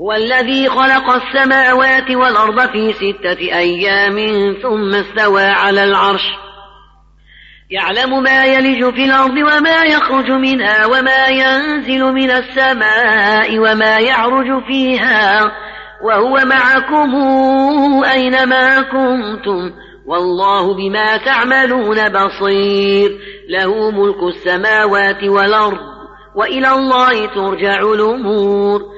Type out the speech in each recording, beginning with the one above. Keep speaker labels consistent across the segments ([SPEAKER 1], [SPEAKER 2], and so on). [SPEAKER 1] هو الذي خلق السماوات والأرض في ستة أيام ثم استوى على العرش يعلم ما يلج في الأرض وما يخرج منها وما ينزل من السماء وما يعرج فيها وهو معكم أينما كنتم والله بما تعملون بصير له ملك السماوات والأرض وإلى الله ترجع الأمور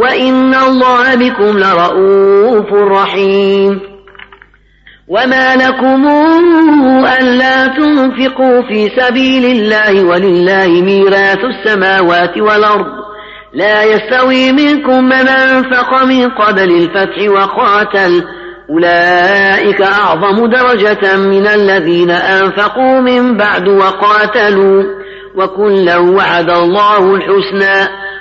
[SPEAKER 1] وإن الله بكم لرؤوف رحيم وما لكم ألا تنفقوا في سبيل الله ولله ميراث السماوات والأرض لا يستوي منكم من أنفق من قبل الفتح وقاتل أولئك أعظم درجة من الذين أنفقوا من بعد وقاتلوا وكلا وعد الله الحسنى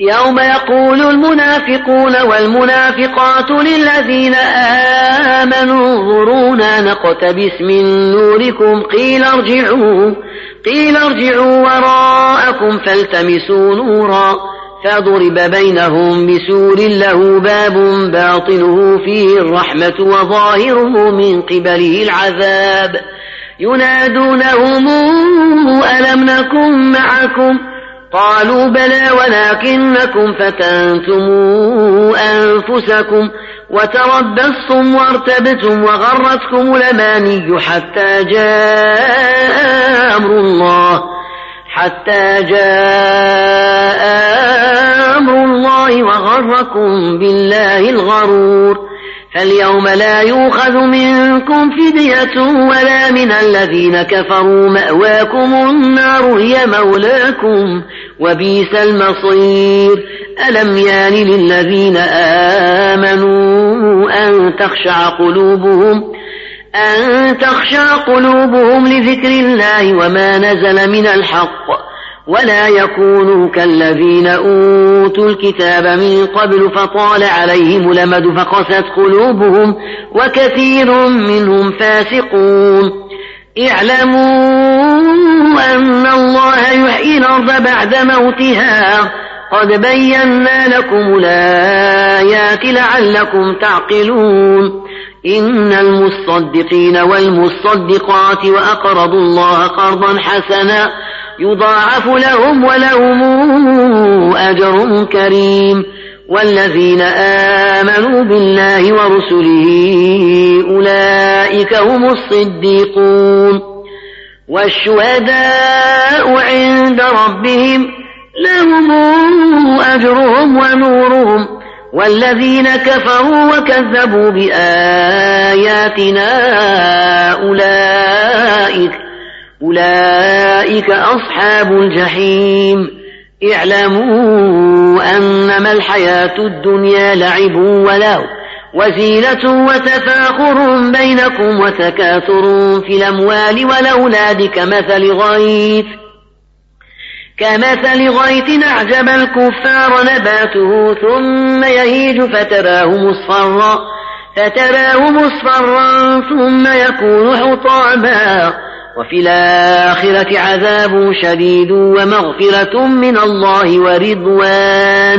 [SPEAKER 1] يوم يقول المنافقون والمنافقات للذين آمنوا انظرونا نقتبس من نوركم قيل ارجعوا قيل ارجعوا وراءكم فالتمسوا نورا فضرب بينهم بسور له باب باطنه فيه الرحمة وظاهره من قبله العذاب ينادونهم ألم نكن معكم ؟ قالوا بلى ولكنكم فتنتم أنفسكم وتربصتم وارتبتم وغرتكم الأماني حتى جاء أمر الله حتى جاء أمر الله وغركم بالله الغرور فاليوم لا يؤخذ منكم فدية ولا من الذين كفروا مأواكم النار هي مولاكم وبيس المصير ألم يان للذين آمنوا أن تخشع قلوبهم أن تخشع قلوبهم لذكر الله وما نزل من الحق ولا يكونوا كالذين أوتوا الكتاب من قبل فطال عليهم لمد فقست قلوبهم وكثير منهم فاسقون اعلموا أن الله يحيي الأرض بعد موتها قد بينا لكم الآيات لعلكم تعقلون إن المصدقين والمصدقات وأقرضوا الله قرضا حسنا يضاعف لهم ولهم أجر كريم والذين آمنوا بالله ورسله أولئك هم الصديقون والشهداء عند ربهم لهم أجرهم ونورهم والذين كفروا وكذبوا بآياتنا أولئك أولئك أصحاب الجحيم اعلموا أنما الحياة الدنيا لعب ولهو وزينة وتفاخر بينكم وتكاثر في الأموال والأولاد كمثل غيث كمثل غيث أعجب الكفار نباته ثم يهيج فتراه مصفرا فتراه مصفرا ثم يكون حطاما وفي الآخرة عذاب شديد ومغفرة من الله ورضوان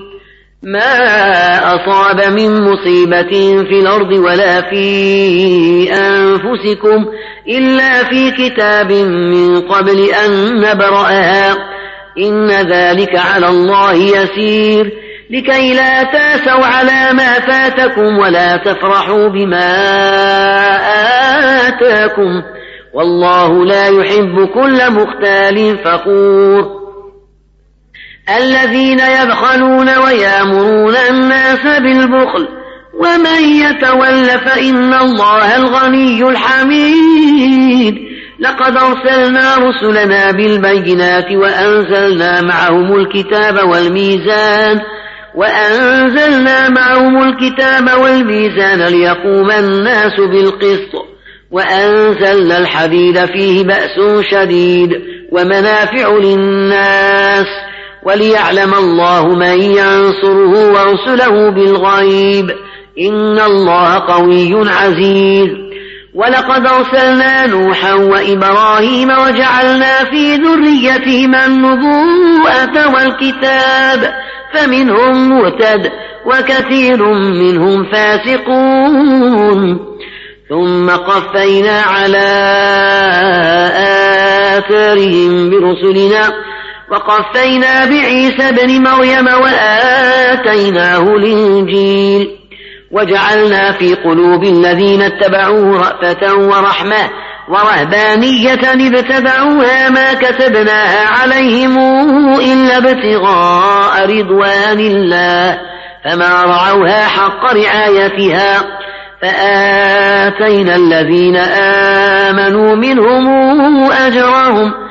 [SPEAKER 1] ما أصاب من مصيبة في الأرض ولا في أنفسكم إلا في كتاب من قبل أن نبرأها إن ذلك على الله يسير لكي لا تاسوا على ما فاتكم ولا تفرحوا بما آتاكم والله لا يحب كل مختال فخور الذين يبخلون ويامرون الناس بالبخل ومن يتول فإن الله الغني الحميد لقد أرسلنا رسلنا بالبينات وأنزلنا معهم الكتاب والميزان وأنزلنا معهم الكتاب والميزان ليقوم الناس بالقسط وأنزلنا الحديد فيه بأس شديد ومنافع للناس وليعلم الله من ينصره ورسله بالغيب إن الله قوي عزيز ولقد أرسلنا نوحا وإبراهيم وجعلنا في ذريتهما النبوءة والكتاب فمنهم مهتد وكثير منهم فاسقون ثم قفينا على آثارهم برسلنا وقفينا بعيسى بن مريم وآتيناه الإنجيل وجعلنا في قلوب الذين اتبعوه رأفة ورحمة ورهبانية ابتدعوها ما كتبناها عليهم إلا ابتغاء رضوان الله فما رعوها حق رعايتها فآتينا الذين آمنوا منهم أجرهم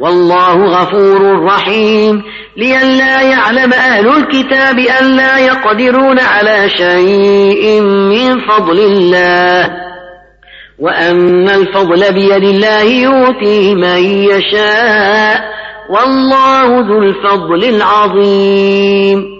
[SPEAKER 1] والله غفور رحيم لئلا يعلم أهل الكتاب أن لا يقدرون على شيء من فضل الله وأن الفضل بيد الله يؤتيه من يشاء والله ذو الفضل العظيم